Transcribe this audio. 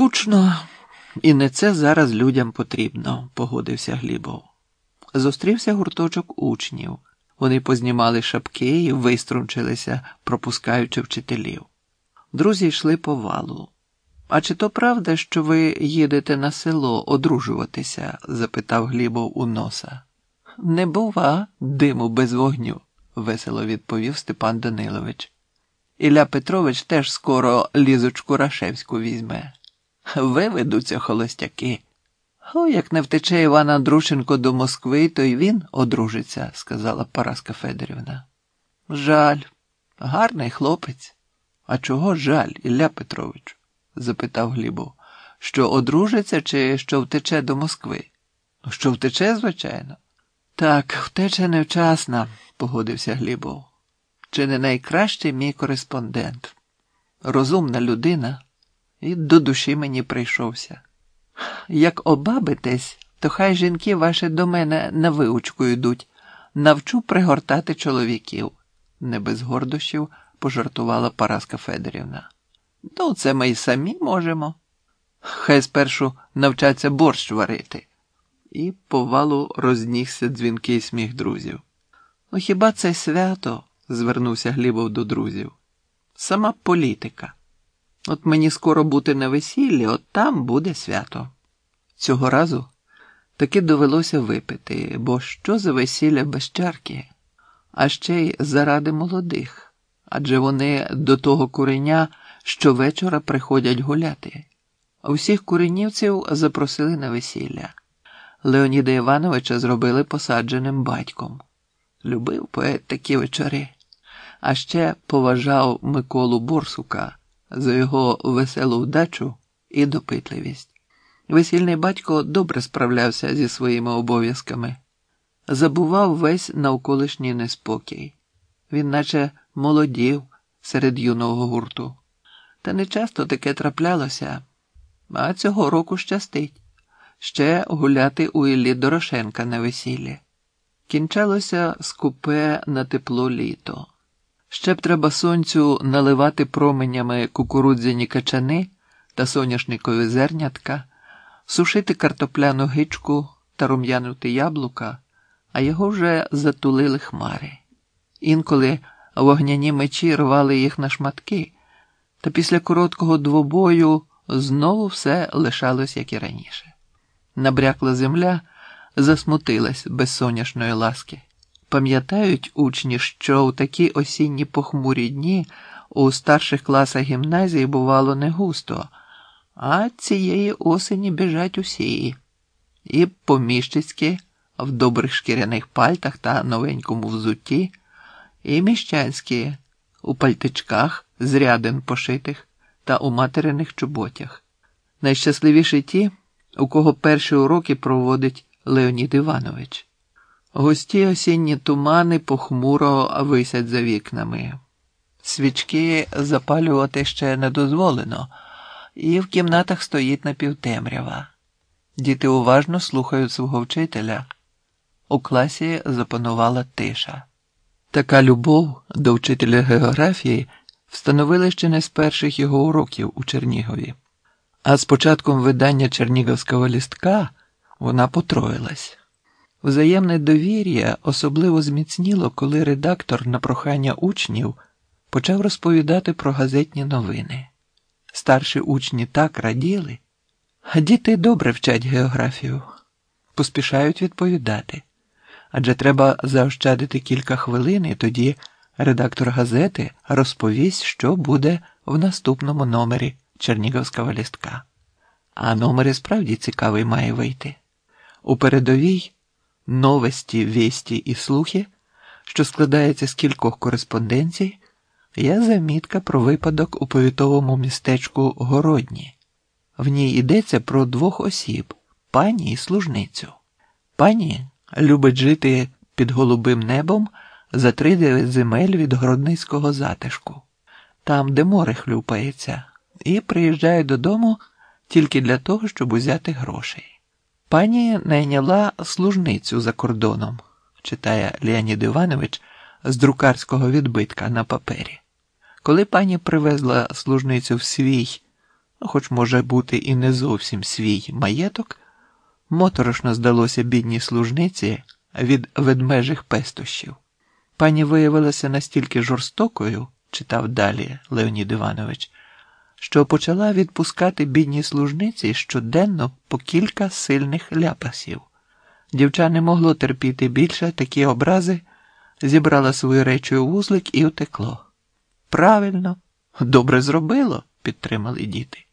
Скучно, і не це зараз людям потрібно, погодився Глібов. Зустрівся гурточок учнів. Вони познімали шапки і виструнчилися, пропускаючи вчителів. Друзі йшли по валу. А чи то правда, що ви їдете на село одружуватися? запитав Глібов у носа. Не бува диму без вогню, весело відповів Степан Данилович. Ілля Петрович теж скоро лізочку Рашевську візьме. Виведуться холостяки. О, як не втече Іван Андрушенко до Москви, то й він одружиться, сказала Параска Федорівна. Жаль, гарний хлопець. А чого жаль, Ілля Петрович? запитав Глібов. Що одружиться чи що втече до Москви? Що втече, звичайно. Так, втече невчасна, погодився Глібов. Чи не найкращий мій кореспондент? Розумна людина і до душі мені прийшовся. Як обабитесь, то хай жінки ваші до мене на виучку йдуть, навчу пригортати чоловіків, не без гордощів пожартувала Параска Федорівна. Ну, це ми й самі можемо. Хай спершу навчаться борщ варити. І повалу рознігся дзвінкий сміх друзів. Ну, хіба це свято? звернувся Глібов до друзів. Сама політика. От мені скоро бути на весіллі, от там буде свято. Цього разу таки довелося випити, бо що за весілля без чарки, а ще й заради молодих, адже вони до того куреня щовечора приходять гуляти. Усіх куренівців запросили на весілля. Леоніда Івановича зробили посадженим батьком. Любив поет такі вечори, а ще поважав Миколу Борсука за його веселу вдачу і допитливість. Весільний батько добре справлявся зі своїми обов'язками, забував весь навколишній неспокій. Він наче молодів серед юного гурту. Та не часто таке траплялося, а цього року щастить ще гуляти у Іллі Дорошенка на весіллі. Кінчалося скупе на тепло літо. Ще б треба сонцю наливати променями кукурудзяні качани та соняшникові зернятка, сушити картопляну гичку та рум'янути яблука, а його вже затулили хмари. Інколи вогняні мечі рвали їх на шматки, та після короткого двобою знову все лишалось, як і раніше. Набрякла земля засмутилась без соняшної ласки. Пам'ятають учні, що у такі осінні похмурі дні у старших класах гімназії бувало не густо, а цієї осені біжать усі, і поміщицькі в добрих шкіряних пальтах та новенькому взутті, і міщанські у пальтичках з рядин пошитих та у материних чоботях. Найщасливіші ті, у кого перші уроки проводить Леонід Іванович. Густі осінні тумани похмуро висять за вікнами. Свічки запалювати ще не дозволено, і в кімнатах стоїть напівтемрява. Діти уважно слухають свого вчителя. У класі запанувала тиша. Така любов до вчителя географії встановили ще не з перших його уроків у Чернігові, а з початком видання Чернігівського лістка вона потроїлась. Взаємне довір'я особливо зміцніло, коли редактор на прохання учнів почав розповідати про газетні новини. Старші учні так раділи, а діти добре вчать географію, поспішають відповідати. Адже треба заощадити кілька хвилин, і тоді редактор газети розповість, що буде в наступному номері Чернігівського лістка. А номер і справді цікавий має вийти. У передовій новості, вісті і слухи, що складається з кількох кореспонденцій, є замітка про випадок у повітовому містечку Городні. В ній йдеться про двох осіб пані і служницю. Пані любить жити під голубим небом за три земель від городницького затишку, там, де море хлюпається, і приїжджає додому тільки для того, щоб узяти грошей. Пані найняла служницю за кордоном, читає Леонід Іванович з друкарського відбитка на папері. Коли пані привезла служницю в свій хоч може бути і не зовсім свій маєток, моторошно здалося бідній служниці від ведмежих пестощів. Пані виявилася настільки жорстокою, читав далі Леонід Іванович, що почала відпускати бідній служниці щоденно по кілька сильних ляпасів. Дівча не могло терпіти більше такі образи, зібрала свою речі у вузлик і утекло. Правильно, добре зробило, підтримали діти.